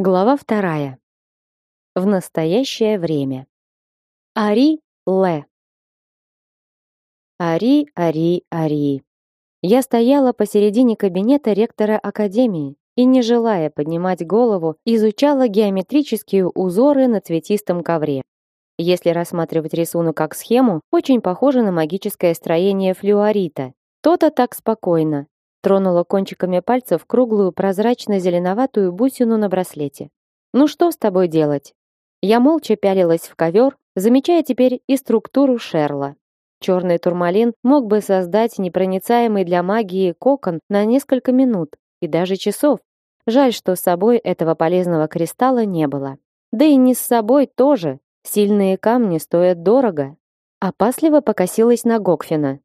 Глава вторая. В настоящее время. Ари Ле. Ари, Ари, Ари. Я стояла посередине кабинета ректора академии и, не желая поднимать голову, изучала геометрические узоры на цветистом ковре. Если рассматривать рисунок как схему, очень похоже на магическое строение флюорита. То-то так спокойно, Тронула кончиками пальцев круглую прозрачно-зеленоватую бусину на браслете. «Ну что с тобой делать?» Я молча пялилась в ковер, замечая теперь и структуру шерла. Черный турмалин мог бы создать непроницаемый для магии кокон на несколько минут и даже часов. Жаль, что с собой этого полезного кристалла не было. Да и не с собой тоже. Сильные камни стоят дорого. Опасливо покосилась на Гокфина.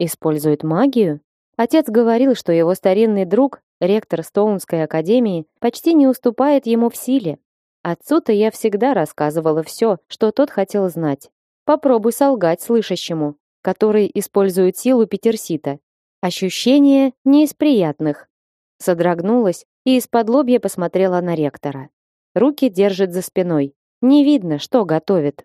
Использует магию? Отец говорил, что его старинный друг, ректор Стоунской академии, почти не уступает ему в силе. Отцу-то я всегда рассказывала все, что тот хотел знать. Попробуй солгать слышащему, который использует силу Петерсита. Ощущение не из приятных. Содрогнулась и из-под лобья посмотрела на ректора. Руки держит за спиной. Не видно, что готовит.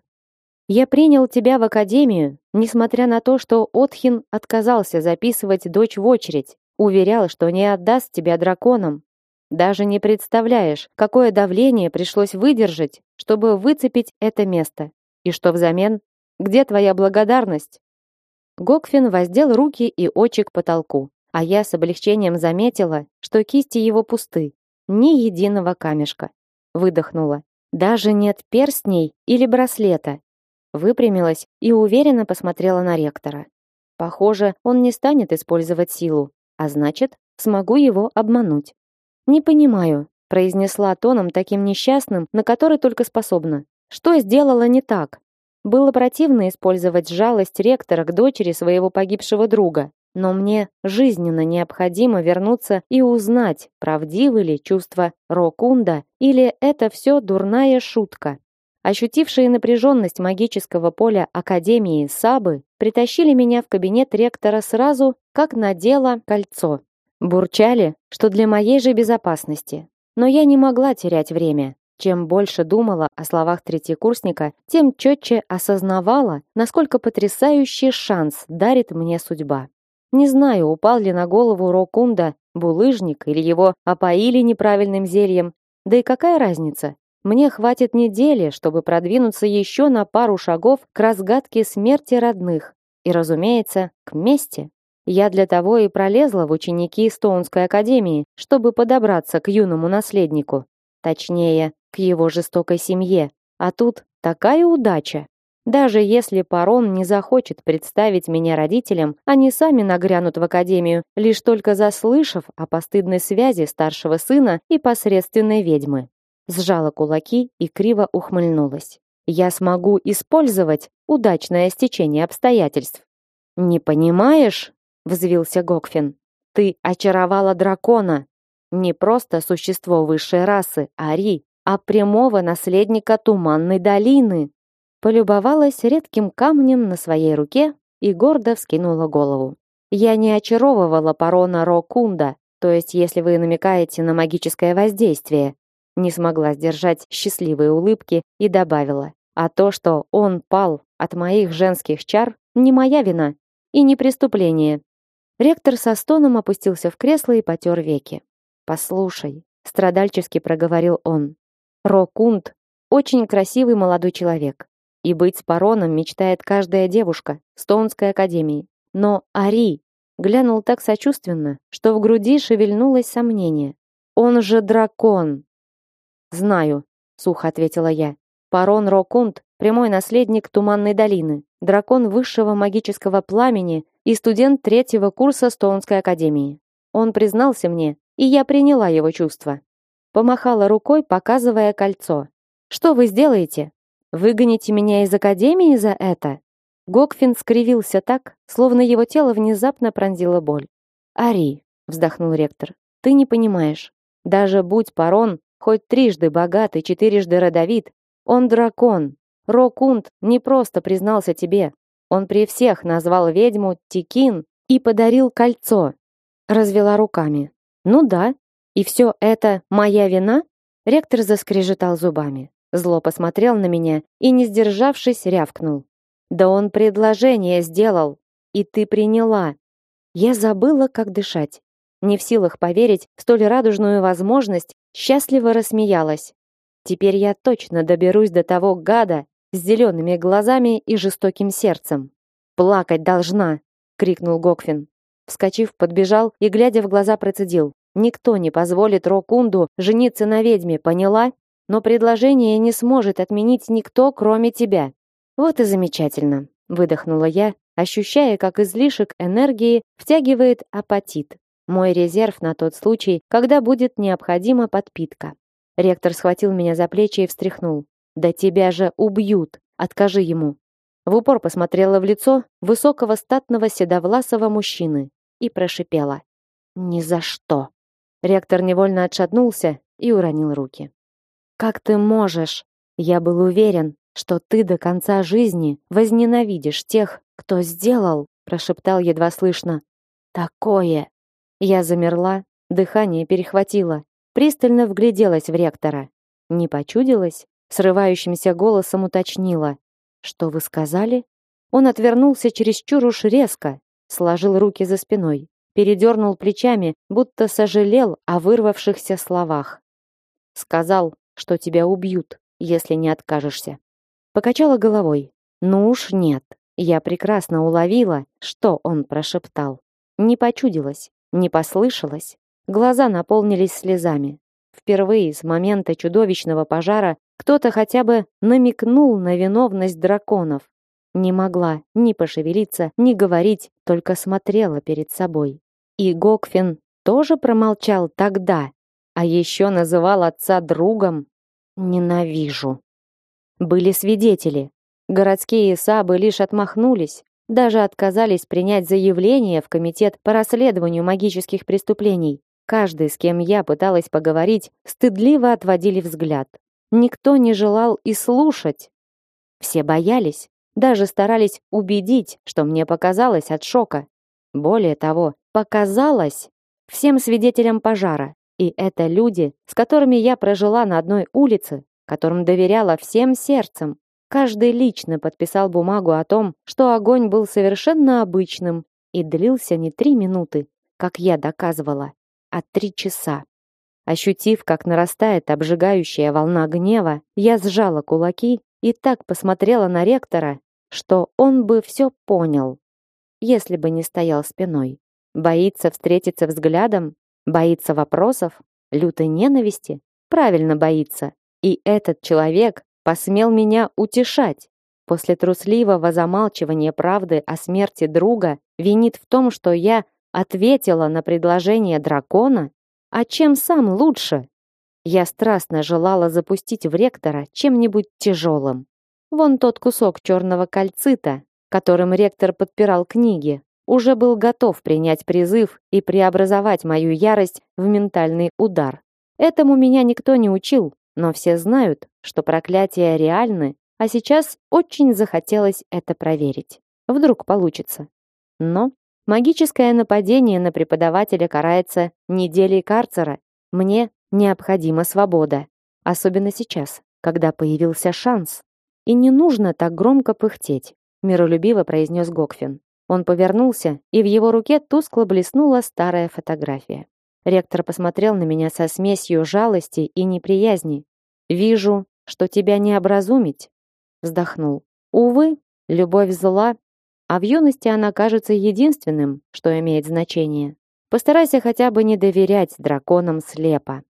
Я принял тебя в академию, несмотря на то, что Отхин отказался записывать дочь в очередь, уверял, что не отдаст тебя драконам. Даже не представляешь, какое давление пришлось выдержать, чтобы выцепить это место. И что взамен? Где твоя благодарность? Гокфин воздел руки и очи к потолку, а я с облегчением заметила, что кисти его пусты, ни единого камешка. Выдохнула. Даже нет перстней или браслета, выпрямилась и уверенно посмотрела на ректора. Похоже, он не станет использовать силу, а значит, смогу его обмануть. Не понимаю, произнесла тоном таким несчастным, на который только способна. Что сделала не так? Было противно использовать жалость ректора к дочери своего погибшего друга, но мне жизненно необходимо вернуться и узнать, правдивы ли чувства Рокунда или это все дурная шутка. Ощутившие напряженность магического поля Академии Сабы притащили меня в кабинет ректора сразу, как надела кольцо. Бурчали, что для моей же безопасности. Но я не могла терять время. Чем больше думала о словах третьекурсника, тем четче осознавала, насколько потрясающий шанс дарит мне судьба. Не знаю, упал ли на голову Рокунда булыжник или его опоили неправильным зельем, да и какая разница? Мне хватит недели, чтобы продвинуться еще на пару шагов к разгадке смерти родных и, разумеется, к мести. Я для того и пролезла в ученики Стоунской академии, чтобы подобраться к юному наследнику, точнее, к его жестокой семье. А тут такая удача. Даже если Парон не захочет представить меня родителям, они сами нагрянут в академию, лишь только заслышав о постыдной связи старшего сына и посредственной ведьмы сжала кулаки и криво ухмыльнулась. Я смогу использовать удачное стечение обстоятельств. Не понимаешь? взвился Гокфин. Ты очаровала дракона, не просто существо высшей расы Ари, а прямого наследника Туманной долины. Полюбовалась редким камнем на своей руке и гордо вскинула голову. Я не очаровывала Парона Рокунда, то есть если вы намекаете на магическое воздействие, не смогла сдержать счастливые улыбки и добавила: "А то, что он пал от моих женских чар, не моя вина и не преступление". Ректор со стоном опустился в кресло и потер веки. "Послушай", страдальчески проговорил он. "Рокунд очень красивый молодой человек, и быть с Пароном мечтает каждая девушка Стоунской академии. Но Ари глянул так сочувственно, что в груди шевельнулось сомнение. Он же дракон. Знаю, сухо ответила я. Парон Рокунд прямой наследник Туманной долины, дракон высшего магического пламени и студент третьего курса Стоунской академии. Он признался мне, и я приняла его чувства. Помахала рукой, показывая кольцо. Что вы сделаете? Выгоните меня из академии за это? Гокфин скривился так, словно его тело внезапно пронзила боль. Ари, вздохнул ректор. Ты не понимаешь. Даже будь Парон Хоть трижды богатый, четырежды родовит, он дракон. Рокунд не просто признался тебе. Он при всех назвал ведьму Тикин и подарил кольцо. Развела руками. Ну да. И все это моя вина? Ректор заскрежетал зубами, зло посмотрел на меня и, не сдержавшись, рявкнул. «Да он предложение сделал, и ты приняла». Я забыла, как дышать. Не в силах поверить в столь радужную возможность, счастливо рассмеялась. Теперь я точно доберусь до того гада с зелеными глазами и жестоким сердцем. «Плакать должна!» — крикнул Гокфин. Вскочив, подбежал и, глядя в глаза, процедил. Никто не позволит Рокунду жениться на ведьме, поняла? Но предложение не сможет отменить никто, кроме тебя. Вот и замечательно, выдохнула я, ощущая, как излишек энергии втягивает апатит. Мой резерв на тот случай, когда будет необходима подпитка. Ректор схватил меня за плечи и встряхнул. Да тебя же убьют. Откажи ему. В упор посмотрела в лицо высокого статного седовласого мужчины и прошипела: "Ни за что". Ректор невольно отшатнулся и уронил руки. Как ты можешь? Я был уверен, что ты до конца жизни возненавидишь тех, кто сделал, прошептал едва слышно. Такое. Я замерла, дыхание перехватило, пристально вгляделась в ректора. Не почудилась, срывающимся голосом уточнила: "Что вы сказали?" Он отвернулся чересчур уж резко, сложил руки за спиной передернул плечами, будто сожалел о вырвавшихся словах. Сказал, что тебя убьют, если не откажешься. Покачала головой. Ну уж нет. Я прекрасно уловила, что он прошептал. Не почудилось, не послышалось. Глаза наполнились слезами. Впервые с момента чудовищного пожара кто-то хотя бы намекнул на виновность драконов. Не могла ни пошевелиться, ни говорить, только смотрела перед собой. И Гокфин тоже промолчал тогда, а еще называл отца другом. Ненавижу. Были свидетели. Городские сабы лишь отмахнулись, даже отказались принять заявление в комитет по расследованию магических преступлений. Каждый, с кем я пыталась поговорить, стыдливо отводили взгляд. Никто не желал и слушать. Все боялись, даже старались убедить, что мне показалось от шока. Более того, показалось всем свидетелям пожара. И это люди, с которыми я прожила на одной улице, которым доверяла всем сердцем. Каждый лично подписал бумагу о том, что огонь был совершенно обычным и длился не три минуты, как я доказывала, а три часа. Ощутив, как нарастает обжигающая волна гнева, я сжала кулаки и так посмотрела на ректора, что он бы все понял, если бы не стоял спиной. Боится встретиться взглядом? Боится вопросов? Лютой ненависти? Правильно боится. И этот человек посмел меня утешать. После трусливого замалчивания правды о смерти друга винит в том, что я ответила на предложение дракона? А чем сам лучше? Я страстно желала запустить в ректора чем-нибудь тяжелым. Вон тот кусок черного кальцита, которым ректор подпирал книги, уже был готов принять призыв и преобразовать мою ярость в ментальный удар. Этому меня никто не учил, но все знают, что проклятия реальны, а сейчас очень захотелось это проверить. Вдруг получится. Но магическое нападение на преподавателя карается неделей карцера. Мне необходима свобода, особенно сейчас, когда появился шанс. И не нужно так громко пыхтеть, миролюбиво произнес Гокфин. Он повернулся, и в его руке тускло блеснула старая фотография. Ректор посмотрел на меня со смесью жалости и неприязни. «Вижу, что тебя не образумить», — вздохнул. «Увы, любовь зла, а в юности она кажется единственным, что имеет значение. Постарайся хотя бы не доверять драконам слепо».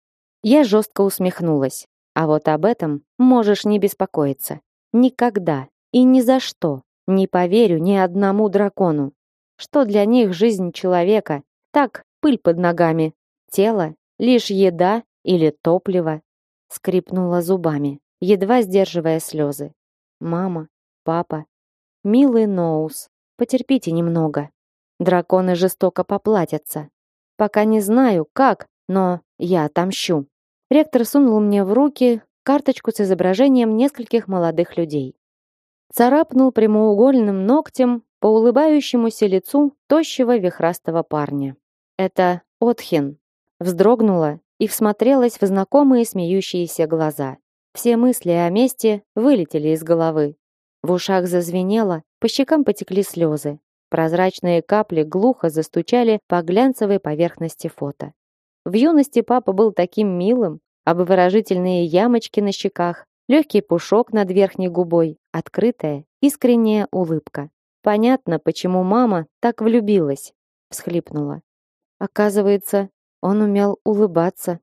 Я жестко усмехнулась. А вот об этом можешь не беспокоиться. Никогда и ни за что. Не поверю ни одному дракону. Что для них жизнь человека? Так, пыль под ногами. Тело — лишь еда или топливо. Скрипнула зубами, едва сдерживая слезы. Мама, папа, милый Ноус, потерпите немного. Драконы жестоко поплатятся. Пока не знаю, как, но я отомщу. Ректор сунул мне в руки карточку с изображением нескольких молодых людей царапнул прямоугольным ногтем по улыбающемуся лицу тощего вихрастого парня. Это Отхин. Вздрогнула и всмотрелась в знакомые смеющиеся глаза. Все мысли о месте вылетели из головы. В ушах зазвенело, по щекам потекли слезы. Прозрачные капли глухо застучали по глянцевой поверхности фото. В юности папа был таким милым, обворожительные ямочки на щеках, легкий пушок над верхней губой, открытая, искренняя улыбка. Понятно, почему мама так влюбилась, всхлипнула. Оказывается, он умел улыбаться.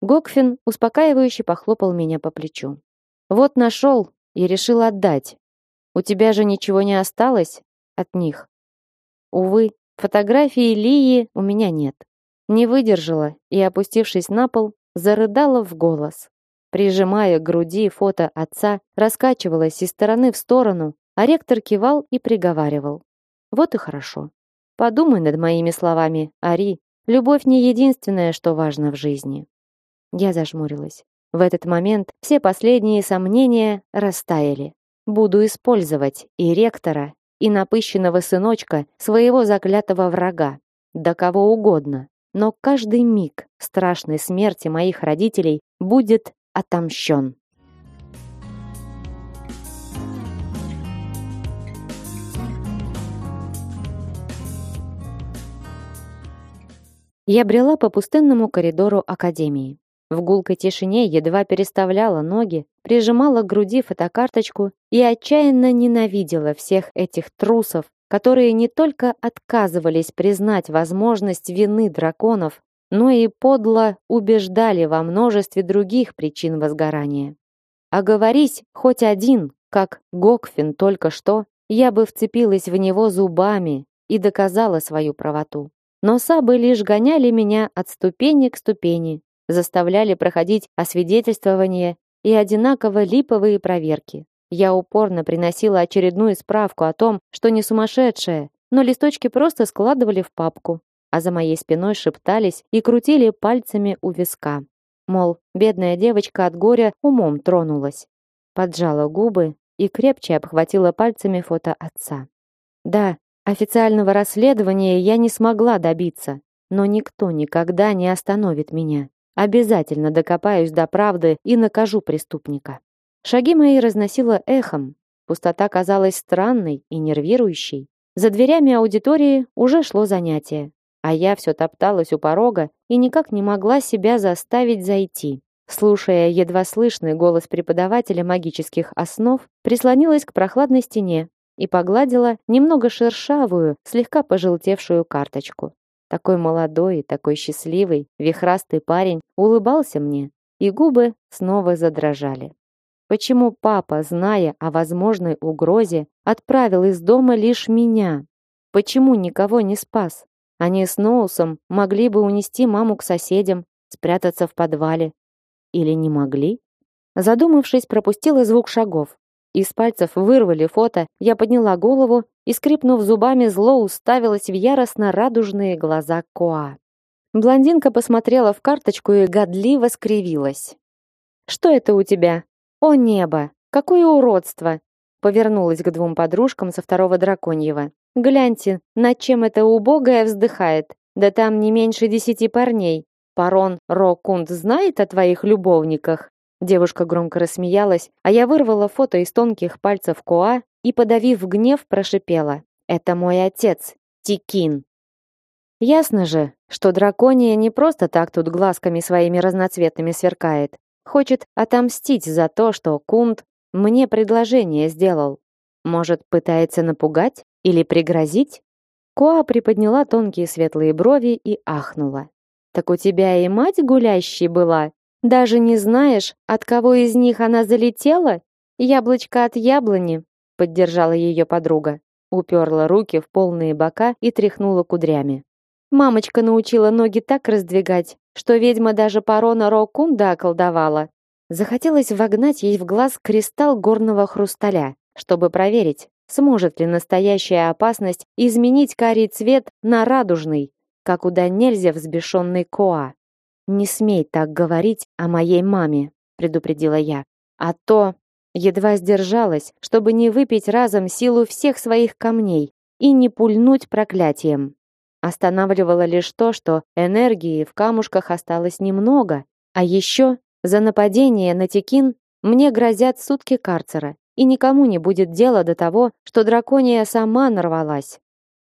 Гокфин успокаивающе похлопал меня по плечу. Вот нашел и решил отдать. У тебя же ничего не осталось от них. Увы, фотографии Лии у меня нет. Не выдержала и, опустившись на пол, зарыдала в голос. Прижимая к груди фото отца, раскачивалась из стороны в сторону, а ректор кивал и приговаривал. Вот и хорошо. Подумай над моими словами, Ари. Любовь не единственное, что важно в жизни. Я зажмурилась. В этот момент все последние сомнения растаяли. Буду использовать и ректора, и напыщенного сыночка своего заклятого врага, да кого угодно, но каждый миг страшной смерти моих родителей будет отомщен. Я брела по пустынному коридору академии. В гулкой тишине едва переставляла ноги, прижимала к груди фотокарточку и отчаянно ненавидела всех этих трусов, которые не только отказывались признать возможность вины драконов, но и подло убеждали во множестве других причин возгорания. А говорись хоть один, как Гокфин только что, я бы вцепилась в него зубами и доказала свою правоту. Но сабы лишь гоняли меня от ступени к ступени, заставляли проходить освидетельствование и одинаково липовые проверки. Я упорно приносила очередную справку о том, что не сумасшедшая, но листочки просто складывали в папку, а за моей спиной шептались и крутили пальцами у виска. Мол, бедная девочка от горя умом тронулась. Поджала губы и крепче обхватила пальцами фото отца. Да, официального расследования я не смогла добиться, но никто никогда не остановит меня. Обязательно докопаюсь до правды и накажу преступника. Шаги мои разносило эхом. Пустота казалась странной и нервирующей. За дверями аудитории уже шло занятие, а я все топталась у порога и никак не могла себя заставить зайти. Слушая едва слышный голос преподавателя магических основ, прислонилась к прохладной стене и погладила немного шершавую, слегка пожелтевшую карточку. Такой молодой, такой счастливый, вихрастый парень улыбался мне, и губы снова задрожали. Почему папа, зная о возможной угрозе, отправил из дома лишь меня? Почему никого не спас? Они с Ноусом могли бы унести маму к соседям, спрятаться в подвале. Или не могли? Задумавшись, пропустила звук шагов. Из пальцев вырвали фото, я подняла голову и, скрипнув зубами, зло уставилась в яростно радужные глаза Коа. Блондинка посмотрела в карточку и годливо скривилась. «Что это у тебя?» «О небо! Какое уродство!» Повернулась к двум подружкам со второго драконьего. «Гляньте, над чем эта убогая вздыхает. Да там не меньше десяти парней. Парон Рокунд знает о твоих любовниках?» Девушка громко рассмеялась, а я вырвала фото из тонких пальцев Коа и, подавив гнев, прошипела. «Это мой отец, Тикин». Ясно же, что дракония не просто так тут глазками своими разноцветными сверкает. Хочет отомстить за то, что Кунт мне предложение сделал. Может, пытается напугать или пригрозить? Коа приподняла тонкие светлые брови и ахнула. Так у тебя и мать гулящей была? Даже не знаешь, от кого из них она залетела? Яблочко от яблони, поддержала ее подруга. Уперла руки в полные бока и тряхнула кудрями. Мамочка научила ноги так раздвигать, что ведьма даже парона Рокунда околдовала. Захотелось вогнать ей в глаз кристалл горного хрусталя, чтобы проверить, сможет ли настоящая опасность изменить карий цвет на радужный, как у нельзя взбешенный Коа. «Не смей так говорить о моей маме», — предупредила я. «А то...» Едва сдержалась, чтобы не выпить разом силу всех своих камней и не пульнуть проклятием. Останавливало лишь то, что энергии в камушках осталось немного, а еще за нападение на Текин мне грозят сутки карцера, и никому не будет дела до того, что дракония сама нарвалась.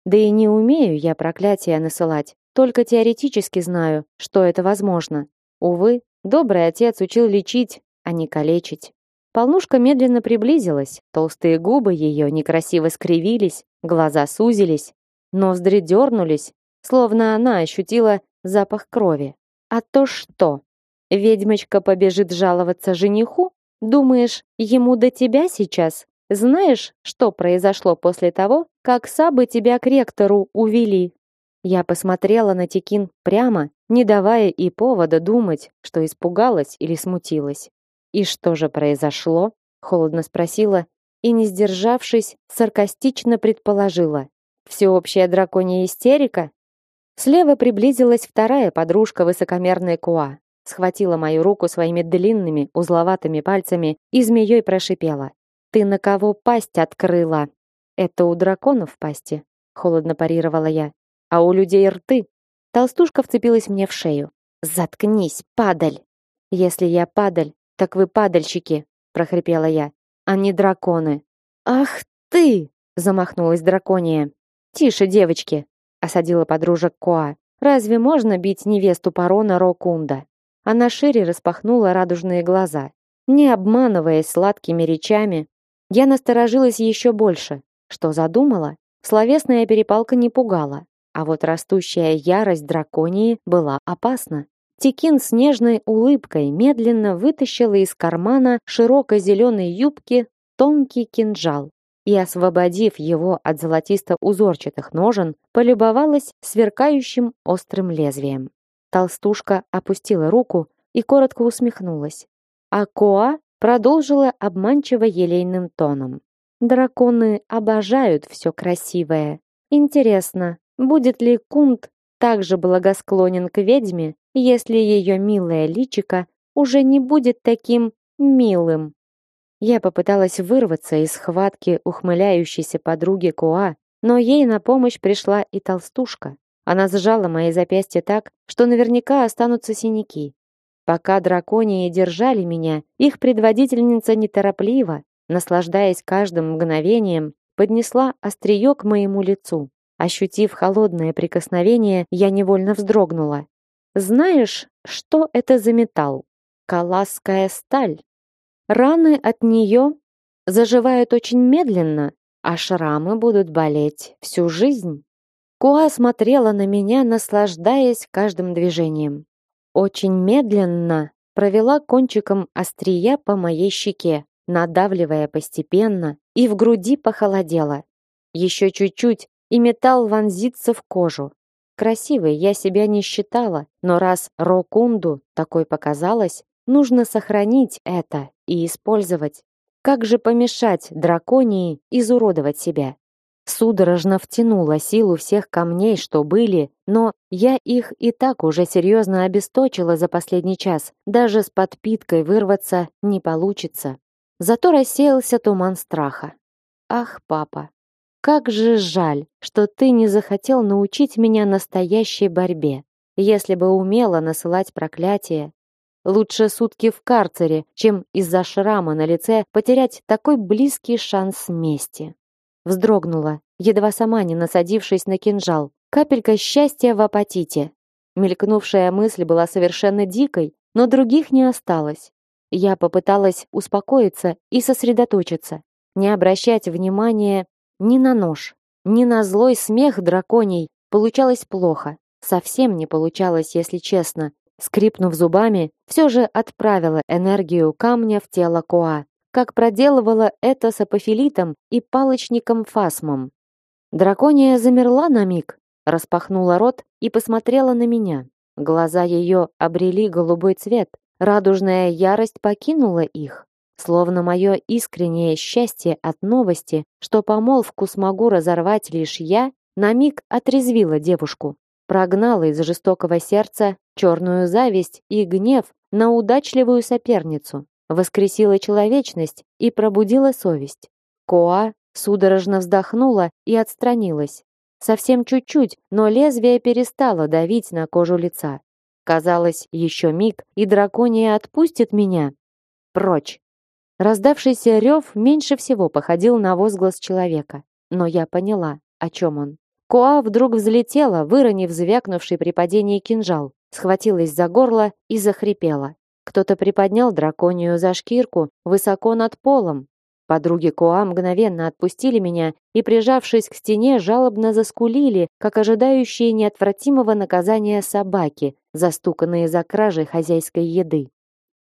Да и не умею я проклятия насылать, только теоретически знаю, что это возможно. Увы, добрый отец учил лечить, а не калечить. Полнушка медленно приблизилась, толстые губы ее некрасиво скривились, глаза сузились, ноздри дернулись, словно она ощутила запах крови. А то что? Ведьмочка побежит жаловаться жениху? Думаешь, ему до тебя сейчас? Знаешь, что произошло после того, как Сабы тебя к ректору увели? Я посмотрела на Текин прямо, не давая и повода думать, что испугалась или смутилась. И что же произошло? холодно спросила и, не сдержавшись, саркастично предположила: всеобщая драконья истерика. Слева приблизилась вторая подружка высокомерной Куа схватила мою руку своими длинными, узловатыми пальцами и змеей прошипела. «Ты на кого пасть открыла?» «Это у драконов пасти», — холодно парировала я. «А у людей рты». Толстушка вцепилась мне в шею. «Заткнись, падаль!» «Если я падаль, так вы падальщики», — прохрипела я, «а не драконы». «Ах ты!» — замахнулась дракония. «Тише, девочки!» — осадила подружек Коа. «Разве можно бить невесту парона Рокунда?» Она шире распахнула радужные глаза. Не обманываясь сладкими речами, я насторожилась еще больше. Что задумала? Словесная перепалка не пугала, а вот растущая ярость драконии была опасна. Текин с нежной улыбкой медленно вытащила из кармана широкой зеленой юбки тонкий кинжал и, освободив его от золотисто-узорчатых ножен, полюбовалась сверкающим острым лезвием. Толстушка опустила руку и коротко усмехнулась. А Коа продолжила обманчиво елейным тоном. Драконы обожают все красивое. Интересно, будет ли Кунт также благосклонен к ведьме, если ее милое личико уже не будет таким милым? Я попыталась вырваться из схватки ухмыляющейся подруги Коа, но ей на помощь пришла и толстушка. Она сжала мои запястья так, что наверняка останутся синяки. Пока драконии держали меня, их предводительница неторопливо, наслаждаясь каждым мгновением, поднесла острие к моему лицу. Ощутив холодное прикосновение, я невольно вздрогнула. Знаешь, что это за металл? Каласская сталь. Раны от нее заживают очень медленно, а шрамы будут болеть всю жизнь. Куа смотрела на меня, наслаждаясь каждым движением. Очень медленно провела кончиком острия по моей щеке, надавливая постепенно, и в груди похолодело. Еще чуть-чуть, и металл вонзится в кожу. Красивой я себя не считала, но раз Рокунду такой показалось, нужно сохранить это и использовать. Как же помешать драконии изуродовать себя? Судорожно втянула силу всех камней, что были, но я их и так уже серьезно обесточила за последний час. Даже с подпиткой вырваться не получится. Зато рассеялся туман страха. Ах, папа, как же жаль, что ты не захотел научить меня настоящей борьбе. Если бы умела насылать проклятие, лучше сутки в карцере, чем из-за шрама на лице потерять такой близкий шанс мести. Вздрогнула, едва сама не насадившись на кинжал. Капелька счастья в апатите. Мелькнувшая мысль была совершенно дикой, но других не осталось. Я попыталась успокоиться и сосредоточиться, не обращать внимания ни на нож, ни на злой смех драконий. Получалось плохо. Совсем не получалось, если честно. Скрипнув зубами, все же отправила энергию камня в тело Коа как проделывала это с апофилитом и палочником Фасмом. Дракония замерла на миг, распахнула рот и посмотрела на меня. Глаза ее обрели голубой цвет, радужная ярость покинула их. Словно мое искреннее счастье от новости, что помолвку смогу разорвать лишь я, на миг отрезвила девушку, прогнала из жестокого сердца черную зависть и гнев на удачливую соперницу воскресила человечность и пробудила совесть. Коа судорожно вздохнула и отстранилась. Совсем чуть-чуть, но лезвие перестало давить на кожу лица. Казалось, еще миг, и дракония отпустит меня. Прочь. Раздавшийся рев меньше всего походил на возглас человека, но я поняла, о чем он. Коа вдруг взлетела, выронив звякнувший при падении кинжал, схватилась за горло и захрипела. Кто-то приподнял драконию за шкирку высоко над полом. Подруги Коа мгновенно отпустили меня и, прижавшись к стене, жалобно заскулили, как ожидающие неотвратимого наказания собаки, застуканные за кражей хозяйской еды.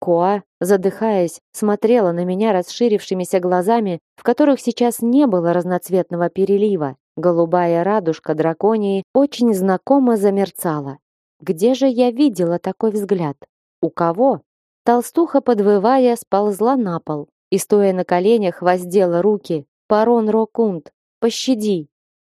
Коа, задыхаясь, смотрела на меня расширившимися глазами, в которых сейчас не было разноцветного перелива. Голубая радужка драконии очень знакомо замерцала. Где же я видела такой взгляд? У кого? Толстуха, подвывая, сползла на пол и, стоя на коленях, воздела руки. «Парон Рокунд, пощади!»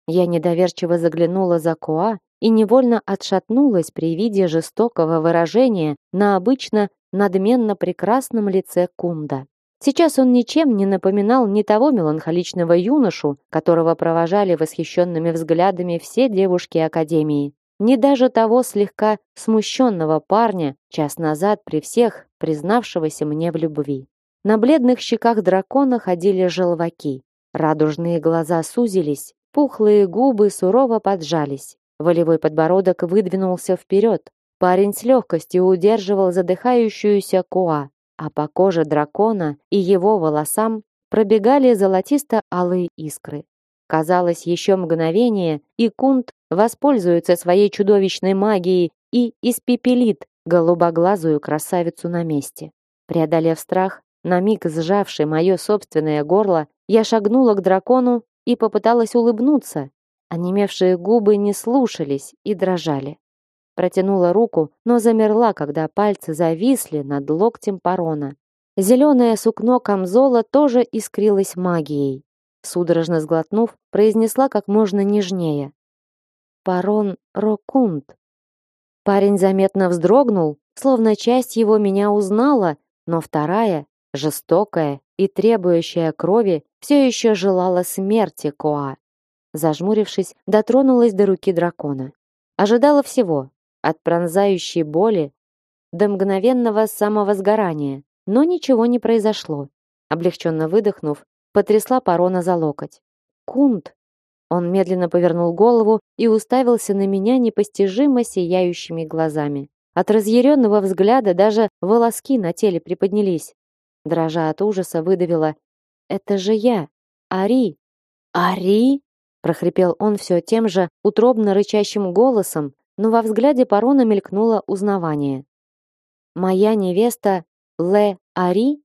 Я недоверчиво заглянула за Коа и невольно отшатнулась при виде жестокого выражения на обычно надменно прекрасном лице Кунда. Сейчас он ничем не напоминал ни того меланхоличного юношу, которого провожали восхищенными взглядами все девушки Академии, ни даже того слегка смущенного парня, час назад при всех признавшегося мне в любви. На бледных щеках дракона ходили желваки. Радужные глаза сузились, пухлые губы сурово поджались. Волевой подбородок выдвинулся вперед. Парень с легкостью удерживал задыхающуюся Коа, а по коже дракона и его волосам пробегали золотисто-алые искры. Казалось, еще мгновение, и Кунт воспользуется своей чудовищной магией и испепелит голубоглазую красавицу на месте. Преодолев страх, на миг сжавший мое собственное горло, я шагнула к дракону и попыталась улыбнуться. Онемевшие губы не слушались и дрожали. Протянула руку, но замерла, когда пальцы зависли над локтем парона. Зеленое сукно камзола тоже искрилось магией. Судорожно сглотнув, произнесла как можно нежнее. «Парон Рокунд». Парень заметно вздрогнул, словно часть его меня узнала, но вторая, жестокая и требующая крови, все еще желала смерти Коа. Зажмурившись, дотронулась до руки дракона. Ожидала всего, от пронзающей боли до мгновенного самовозгорания, но ничего не произошло. Облегченно выдохнув, потрясла Парона за локоть. «Кунт!» Он медленно повернул голову и уставился на меня непостижимо сияющими глазами. От разъяренного взгляда даже волоски на теле приподнялись. Дрожа от ужаса, выдавила «Это же я! Ари!» «Ари?» — прохрипел он все тем же утробно рычащим голосом, но во взгляде Парона мелькнуло узнавание. «Моя невеста Ле Ари?»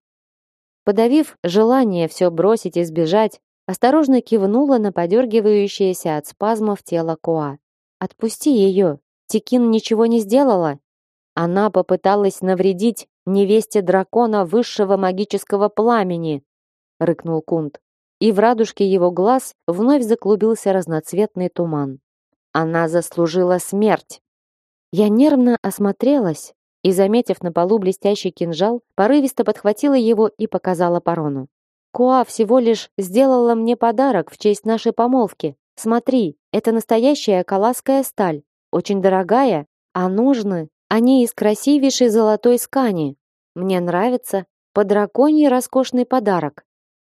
Подавив желание все бросить и сбежать, осторожно кивнула на подергивающееся от спазмов тело Коа. «Отпусти ее! Тикин ничего не сделала!» Она попыталась навредить невесте дракона высшего магического пламени, рыкнул Кунт. И в радужке его глаз вновь заклубился разноцветный туман. Она заслужила смерть. Я нервно осмотрелась и, заметив на полу блестящий кинжал, порывисто подхватила его и показала Парону. Куа всего лишь сделала мне подарок в честь нашей помолвки. Смотри, это настоящая калаская сталь, очень дорогая, а ножны, они из красивейшей золотой скани. Мне нравится, по драконий роскошный подарок.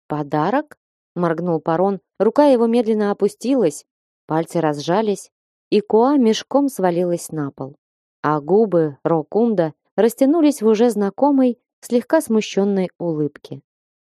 Подарок? моргнул Парон, рука его медленно опустилась, пальцы разжались, и Куа мешком свалилась на пол а губы Рокунда растянулись в уже знакомой, слегка смущенной улыбке.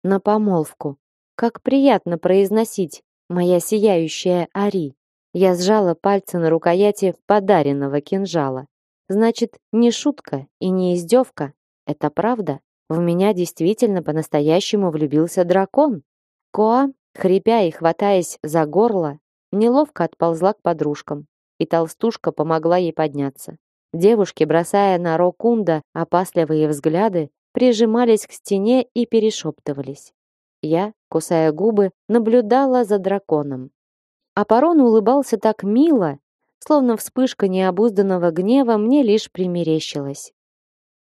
На помолвку. Как приятно произносить «моя сияющая Ари». Я сжала пальцы на рукояти подаренного кинжала. Значит, не шутка и не издевка. Это правда. В меня действительно по-настоящему влюбился дракон. Коа, хрипя и хватаясь за горло, неловко отползла к подружкам, и толстушка помогла ей подняться. Девушки, бросая на Рокунда опасливые взгляды, прижимались к стене и перешептывались. Я, кусая губы, наблюдала за драконом. А Парон улыбался так мило, словно вспышка необузданного гнева мне лишь примерещилась.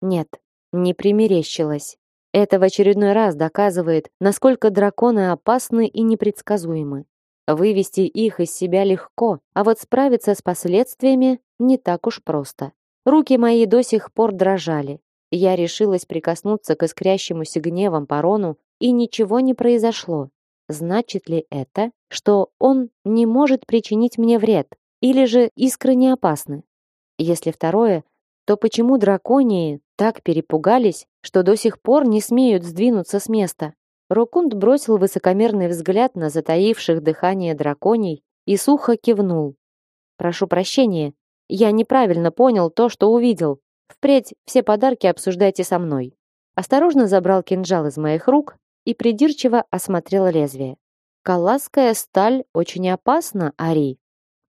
Нет, не примерещилась. Это в очередной раз доказывает, насколько драконы опасны и непредсказуемы. Вывести их из себя легко, а вот справиться с последствиями не так уж просто. Руки мои до сих пор дрожали. Я решилась прикоснуться к искрящемуся гневом Парону, и ничего не произошло. Значит ли это, что он не может причинить мне вред, или же искры не опасны? Если второе, то почему драконии так перепугались, что до сих пор не смеют сдвинуться с места? Рокунд бросил высокомерный взгляд на затаивших дыхание драконий и сухо кивнул. «Прошу прощения, я неправильно понял то, что увидел. Впредь все подарки обсуждайте со мной». Осторожно забрал кинжал из моих рук и придирчиво осмотрел лезвие. Каласская сталь очень опасна, Ари.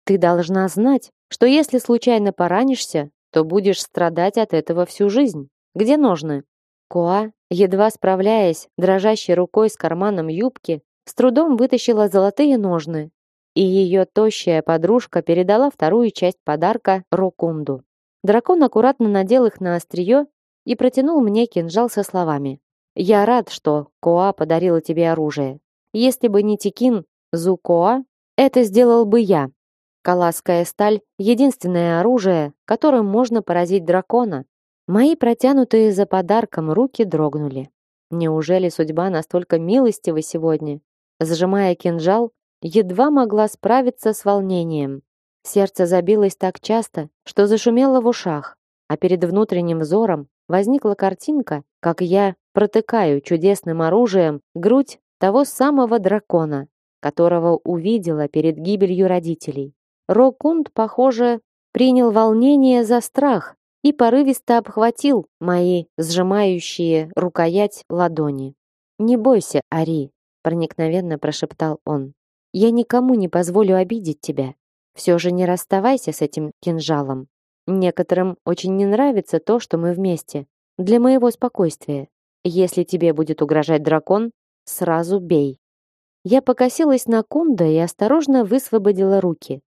Ты должна знать, что если случайно поранишься, то будешь страдать от этого всю жизнь. Где ножны? Коа, едва справляясь, дрожащей рукой с карманом юбки, с трудом вытащила золотые ножны, и ее тощая подружка передала вторую часть подарка Рокунду. Дракон аккуратно надел их на острие и протянул мне кинжал со словами: я рад, что Коа подарила тебе оружие. Если бы не Тикин, Зукоа, это сделал бы я. Каласская сталь — единственное оружие, которым можно поразить дракона. Мои протянутые за подарком руки дрогнули. Неужели судьба настолько милостива сегодня? Сжимая кинжал, едва могла справиться с волнением. Сердце забилось так часто, что зашумело в ушах, а перед внутренним взором возникла картинка, как я протыкаю чудесным оружием грудь того самого дракона, которого увидела перед гибелью родителей. Рокунд, похоже, принял волнение за страх и порывисто обхватил мои сжимающие рукоять ладони. «Не бойся, Ари», — проникновенно прошептал он. «Я никому не позволю обидеть тебя. Все же не расставайся с этим кинжалом. Некоторым очень не нравится то, что мы вместе. Для моего спокойствия. Если тебе будет угрожать дракон, сразу бей. Я покосилась на Кунда и осторожно высвободила руки.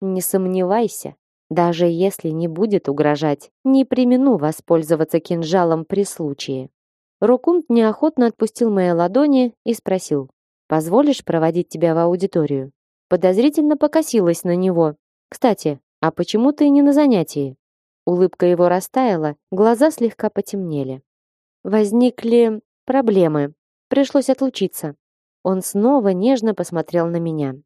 Не сомневайся, даже если не будет угрожать, не примену воспользоваться кинжалом при случае. Рокунд неохотно отпустил мои ладони и спросил: "Позволишь проводить тебя в аудиторию?" Подозрительно покосилась на него. "Кстати, а почему ты не на занятии?" Улыбка его растаяла, глаза слегка потемнели. Возникли проблемы. Пришлось отлучиться. Он снова нежно посмотрел на меня.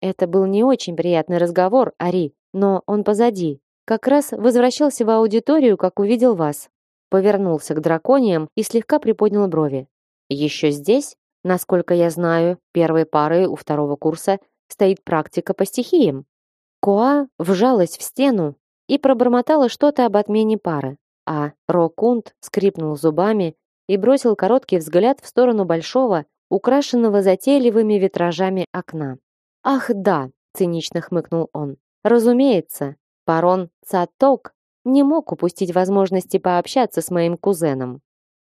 Это был не очень приятный разговор, Ари, но он позади. Как раз возвращался в аудиторию, как увидел вас. Повернулся к дракониям и слегка приподнял брови. Еще здесь, насколько я знаю, первой парой у второго курса стоит практика по стихиям. Коа вжалась в стену и пробормотала что-то об отмене пары а Рокунд скрипнул зубами и бросил короткий взгляд в сторону большого, украшенного затейливыми витражами окна. «Ах, да!» — цинично хмыкнул он. «Разумеется, барон Цаток не мог упустить возможности пообщаться с моим кузеном.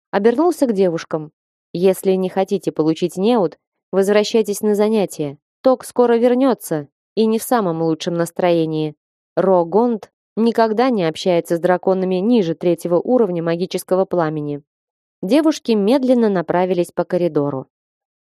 Обернулся к девушкам. Если не хотите получить неуд, возвращайтесь на занятия. Ток скоро вернется и не в самом лучшем настроении. Рогонд никогда не общается с драконами ниже третьего уровня магического пламени. Девушки медленно направились по коридору.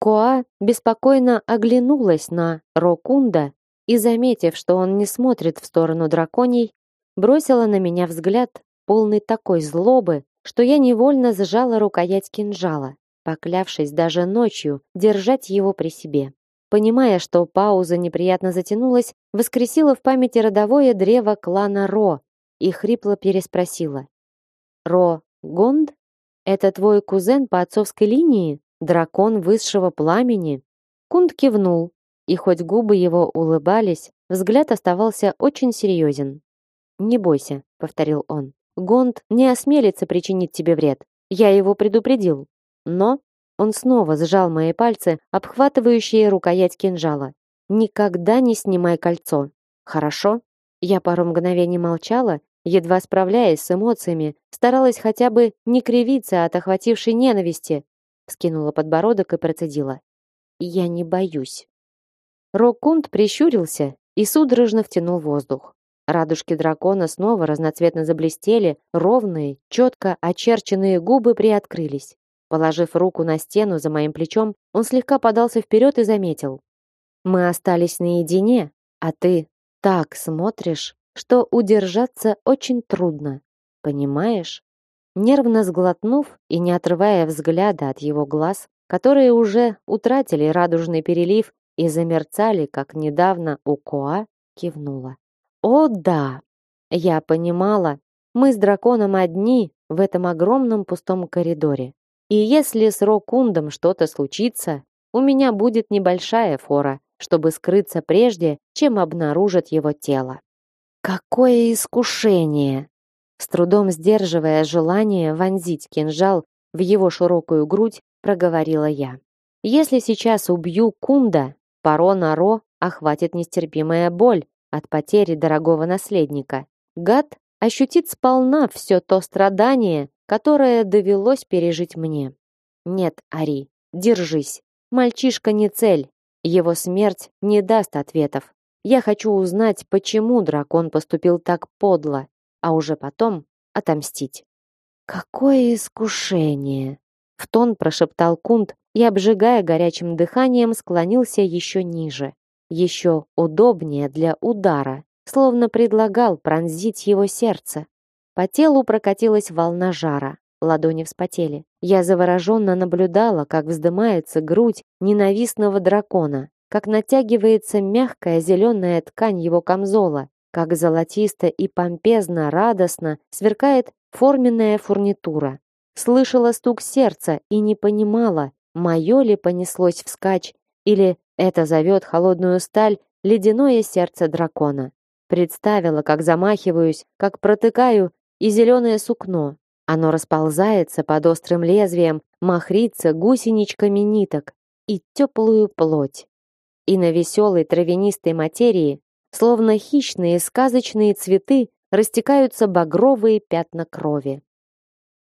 Коа беспокойно оглянулась на Рокунда и, заметив, что он не смотрит в сторону драконий, бросила на меня взгляд, полный такой злобы, что я невольно сжала рукоять кинжала, поклявшись даже ночью держать его при себе. Понимая, что пауза неприятно затянулась, воскресила в памяти родовое древо клана Ро и хрипло переспросила. «Ро Гонд? Это твой кузен по отцовской линии? Дракон высшего пламени?» Кунд кивнул, и хоть губы его улыбались, взгляд оставался очень серьезен. «Не бойся», — повторил он. «Гонд не осмелится причинить тебе вред. Я его предупредил. Но он снова сжал мои пальцы, обхватывающие рукоять кинжала. Никогда не снимай кольцо. Хорошо? Я пару мгновений молчала, едва справляясь с эмоциями, старалась хотя бы не кривиться от охватившей ненависти. Скинула подбородок и процедила: "Я не боюсь". Рокунд прищурился и судорожно втянул воздух. Радужки дракона снова разноцветно заблестели, ровные, четко очерченные губы приоткрылись. Положив руку на стену за моим плечом, он слегка подался вперед и заметил. Мы остались наедине, а ты так смотришь, что удержаться очень трудно. Понимаешь? Нервно сглотнув и не отрывая взгляда от его глаз, которые уже утратили радужный перелив и замерцали, как недавно у Коа, кивнула. О да, я понимала, мы с драконом одни в этом огромном пустом коридоре. И если с Рокундом что-то случится, у меня будет небольшая фора, чтобы скрыться прежде, чем обнаружат его тело. Какое искушение! С трудом сдерживая желание вонзить кинжал в его широкую грудь, проговорила я. Если сейчас убью Кунда, Парона Ро охватит нестерпимая боль от потери дорогого наследника. Гад ощутит сполна все то страдание, которое довелось пережить мне. Нет, Ари, держись. Мальчишка не цель. Его смерть не даст ответов. Я хочу узнать, почему дракон поступил так подло, а уже потом отомстить. Какое искушение, в тон прошептал Кунт и обжигая горячим дыханием склонился еще ниже, еще удобнее для удара, словно предлагал пронзить его сердце. По телу прокатилась волна жара, ладони вспотели. Я завороженно наблюдала, как вздымается грудь ненавистного дракона, как натягивается мягкая зеленая ткань его камзола, как золотисто и помпезно радостно сверкает форменная фурнитура. Слышала стук сердца и не понимала, мое ли понеслось вскачь, или это зовет холодную сталь ледяное сердце дракона. Представила, как замахиваюсь, как протыкаю и зеленое сукно. Оно расползается под острым лезвием, махрится гусеничками ниток и теплую плоть. И на веселой травянистой материи, словно хищные сказочные цветы, растекаются багровые пятна крови.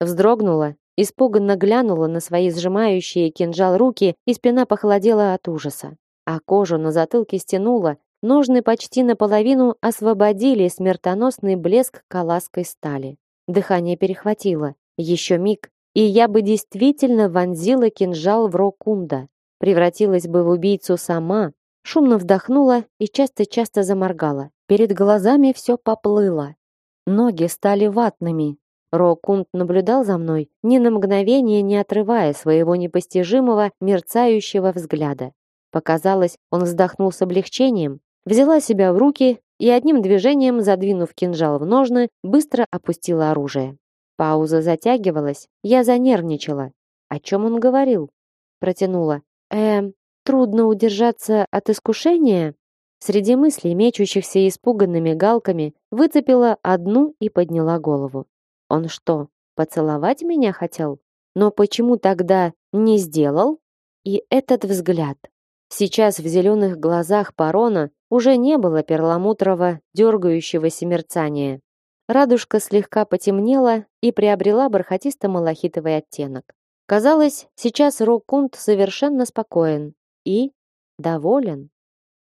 Вздрогнула, испуганно глянула на свои сжимающие кинжал руки, и спина похолодела от ужаса. А кожу на затылке стянула, Ножны почти наполовину освободили смертоносный блеск калаской стали. Дыхание перехватило. Еще миг, и я бы действительно вонзила кинжал в Рокунда, превратилась бы в убийцу сама. Шумно вдохнула и часто-часто заморгала. Перед глазами все поплыло. Ноги стали ватными. Рокунд наблюдал за мной, ни на мгновение не отрывая своего непостижимого мерцающего взгляда. Показалось, он вздохнул с облегчением, взяла себя в руки и одним движением, задвинув кинжал в ножны, быстро опустила оружие. Пауза затягивалась, я занервничала. О чем он говорил? Протянула. Эм, трудно удержаться от искушения? Среди мыслей, мечущихся испуганными галками, выцепила одну и подняла голову. Он что, поцеловать меня хотел? Но почему тогда не сделал? И этот взгляд. Сейчас в зеленых глазах Парона уже не было перламутрово дергающегося мерцания. Радужка слегка потемнела и приобрела бархатисто-малахитовый оттенок. Казалось, сейчас Рокунд совершенно спокоен и доволен.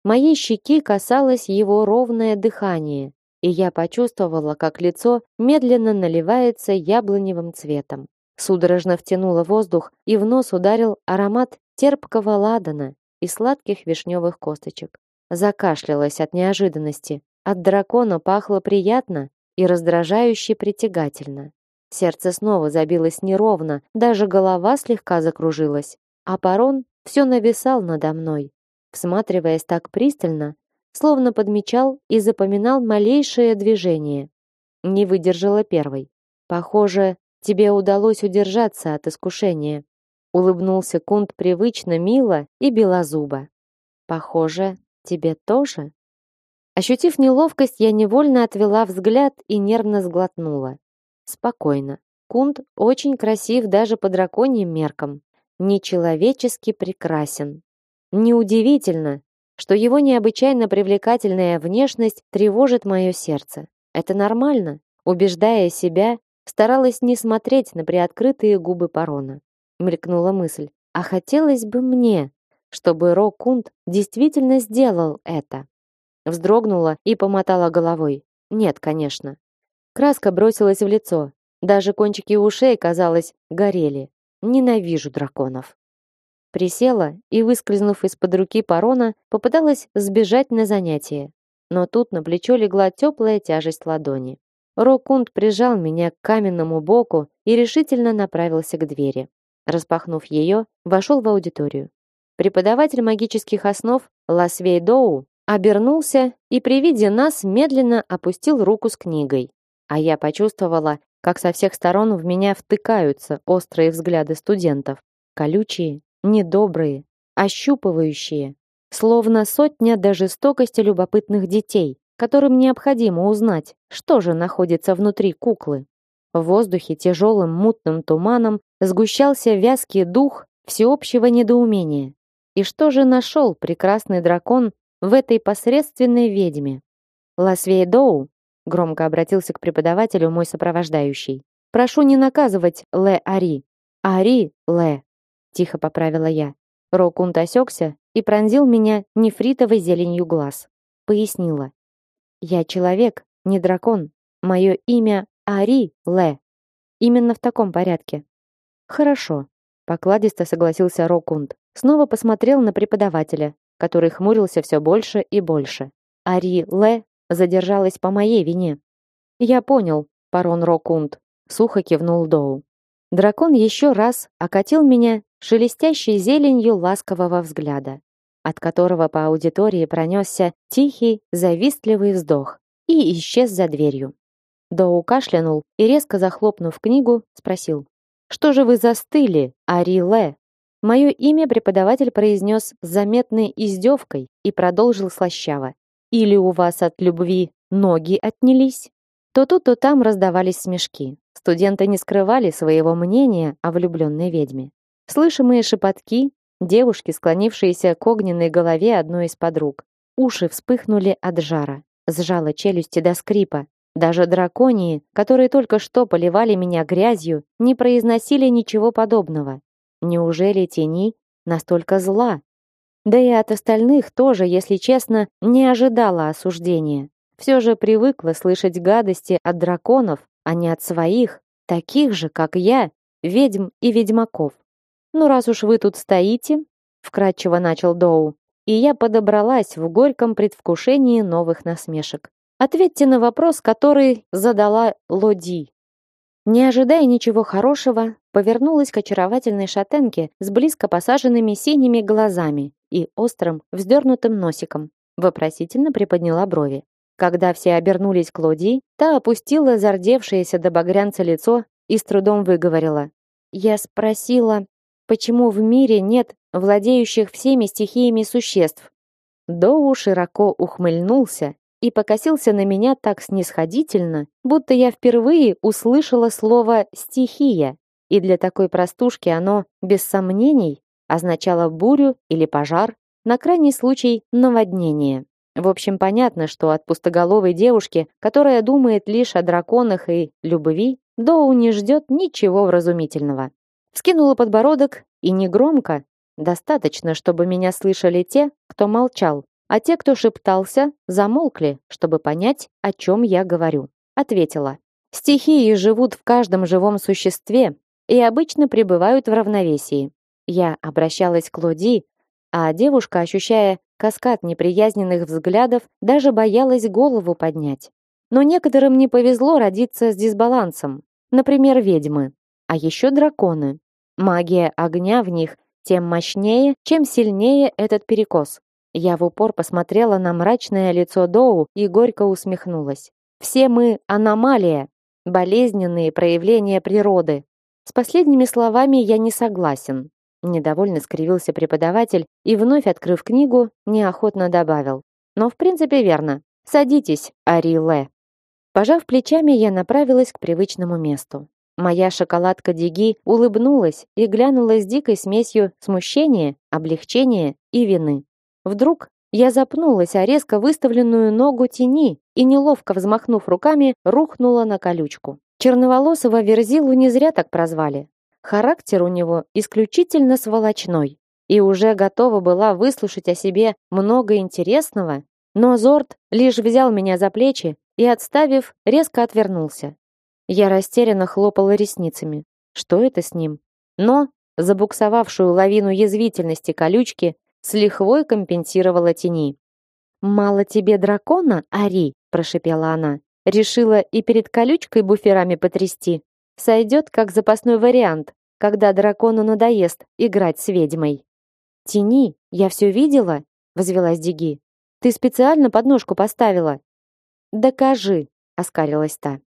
Моей щеки касалось его ровное дыхание, и я почувствовала, как лицо медленно наливается яблоневым цветом. Судорожно втянула воздух, и в нос ударил аромат терпкого ладана и сладких вишневых косточек. Закашлялась от неожиданности. От дракона пахло приятно и раздражающе притягательно. Сердце снова забилось неровно, даже голова слегка закружилась. А Парон все нависал надо мной, всматриваясь так пристально, словно подмечал и запоминал малейшее движение. Не выдержала первой. Похоже, тебе удалось удержаться от искушения. Улыбнулся Кунт привычно, мило и белозубо. Похоже, Тебе тоже? Ощутив неловкость, я невольно отвела взгляд и нервно сглотнула. Спокойно. Кунт очень красив даже по драконьим меркам. Нечеловечески прекрасен. Неудивительно, что его необычайно привлекательная внешность тревожит мое сердце. Это нормально. Убеждая себя, старалась не смотреть на приоткрытые губы Парона. Мелькнула мысль. А хотелось бы мне, чтобы Рокунд действительно сделал это. Вздрогнула и помотала головой. Нет, конечно. Краска бросилась в лицо. Даже кончики ушей, казалось, горели. Ненавижу драконов. Присела и, выскользнув из-под руки парона, попыталась сбежать на занятие. Но тут на плечо легла теплая тяжесть ладони. Рокунд прижал меня к каменному боку и решительно направился к двери. Распахнув ее, вошел в аудиторию. Преподаватель магических основ Ласвей Доу обернулся и при виде нас медленно опустил руку с книгой. А я почувствовала, как со всех сторон в меня втыкаются острые взгляды студентов. Колючие, недобрые, ощупывающие, словно сотня до жестокости любопытных детей, которым необходимо узнать, что же находится внутри куклы. В воздухе тяжелым мутным туманом сгущался вязкий дух всеобщего недоумения. И что же нашел прекрасный дракон в этой посредственной ведьме? Ласвейдоу громко обратился к преподавателю мой сопровождающий. Прошу не наказывать Ле Ари. Ари Ле, тихо поправила я. Рокунд осекся и пронзил меня нефритовой зеленью глаз. Пояснила. Я человек, не дракон. Мое имя Ари Ле. Именно в таком порядке. Хорошо, покладисто согласился Рокунд. Снова посмотрел на преподавателя, который хмурился все больше и больше. Ари Ле задержалась по моей вине. Я понял, парон Рокунд, сухо кивнул Доу. Дракон еще раз окатил меня шелестящей зеленью ласкового взгляда, от которого по аудитории пронесся тихий, завистливый вздох и исчез за дверью. Доу кашлянул и, резко захлопнув книгу, спросил. «Что же вы застыли, Ариле?» Мое имя преподаватель произнес с заметной издевкой и продолжил слащаво. «Или у вас от любви ноги отнялись?» То тут, то там раздавались смешки. Студенты не скрывали своего мнения о влюбленной ведьме. Слышимые шепотки, девушки, склонившиеся к огненной голове одной из подруг. Уши вспыхнули от жара. Сжала челюсти до скрипа. Даже драконии, которые только что поливали меня грязью, не произносили ничего подобного. Неужели тени настолько зла? Да и от остальных тоже, если честно, не ожидала осуждения. Все же привыкла слышать гадости от драконов, а не от своих, таких же, как я, ведьм и ведьмаков. «Ну, раз уж вы тут стоите», — вкратчиво начал Доу, и я подобралась в горьком предвкушении новых насмешек. «Ответьте на вопрос, который задала Лоди». Не ожидая ничего хорошего, повернулась к очаровательной шатенке с близко посаженными синими глазами и острым, вздернутым носиком. Вопросительно приподняла брови. Когда все обернулись к Лоди, та опустила зардевшееся до багрянца лицо и с трудом выговорила. «Я спросила, Почему в мире нет владеющих всеми стихиями существ? Доу широко ухмыльнулся и покосился на меня так снисходительно, будто я впервые услышала слово «стихия», и для такой простушки оно, без сомнений, означало бурю или пожар, на крайний случай наводнение. В общем, понятно, что от пустоголовой девушки, которая думает лишь о драконах и любви, Доу не ждет ничего вразумительного. Вскинула подбородок и негромко, достаточно, чтобы меня слышали те, кто молчал, а те, кто шептался, замолкли, чтобы понять, о чем я говорю. Ответила. Стихии живут в каждом живом существе и обычно пребывают в равновесии. Я обращалась к Лоди, а девушка, ощущая каскад неприязненных взглядов, даже боялась голову поднять. Но некоторым не повезло родиться с дисбалансом, например, ведьмы, а еще драконы. Магия огня в них тем мощнее, чем сильнее этот перекос. Я в упор посмотрела на мрачное лицо Доу и горько усмехнулась. Все мы аномалия, болезненные проявления природы. С последними словами я не согласен. Недовольно скривился преподаватель и вновь открыв книгу, неохотно добавил: "Но в принципе верно. Садитесь, Ариле". Пожав плечами, я направилась к привычному месту. Моя шоколадка Диги улыбнулась и глянула с дикой смесью смущения, облегчения и вины. Вдруг я запнулась о резко выставленную ногу тени и, неловко взмахнув руками, рухнула на колючку. Черноволосого Верзилу не зря так прозвали. Характер у него исключительно сволочной. И уже готова была выслушать о себе много интересного, но Зорд лишь взял меня за плечи и, отставив, резко отвернулся. Я растерянно хлопала ресницами. Что это с ним? Но забуксовавшую лавину язвительности колючки, с лихвой компенсировала тени. «Мало тебе дракона, Ари?» – прошипела она. «Решила и перед колючкой буферами потрясти. Сойдет как запасной вариант, когда дракону надоест играть с ведьмой». «Тени, я все видела?» – возвелась Диги. «Ты специально подножку поставила?» «Докажи», – оскалилась та.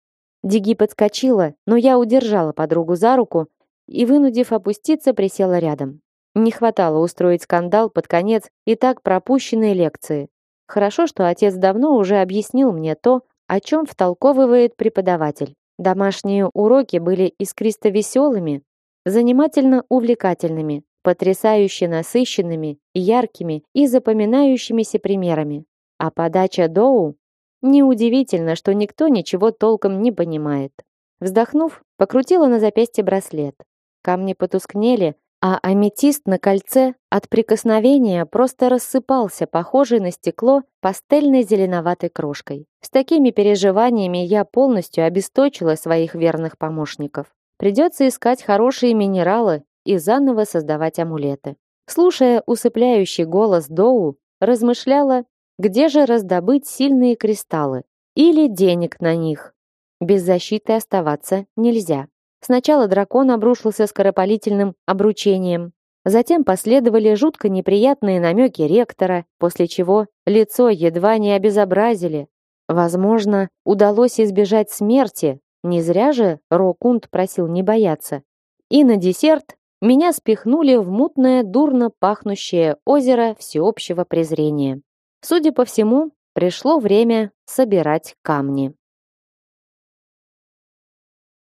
Диги подскочила, но я удержала подругу за руку и, вынудив опуститься, присела рядом. Не хватало устроить скандал под конец и так пропущенной лекции. Хорошо, что отец давно уже объяснил мне то, о чем втолковывает преподаватель. Домашние уроки были искристо веселыми, занимательно увлекательными, потрясающе насыщенными, яркими и запоминающимися примерами. А подача Доу Неудивительно, что никто ничего толком не понимает. Вздохнув, покрутила на запястье браслет. Камни потускнели, а аметист на кольце от прикосновения просто рассыпался, похожий на стекло пастельной зеленоватой крошкой. С такими переживаниями я полностью обесточила своих верных помощников. Придется искать хорошие минералы и заново создавать амулеты. Слушая усыпляющий голос Доу, размышляла, где же раздобыть сильные кристаллы или денег на них? Без защиты оставаться нельзя. Сначала дракон обрушился скоропалительным обручением. Затем последовали жутко неприятные намеки ректора, после чего лицо едва не обезобразили. Возможно, удалось избежать смерти. Не зря же Рокунд просил не бояться. И на десерт меня спихнули в мутное, дурно пахнущее озеро всеобщего презрения. Судя по всему, пришло время собирать камни.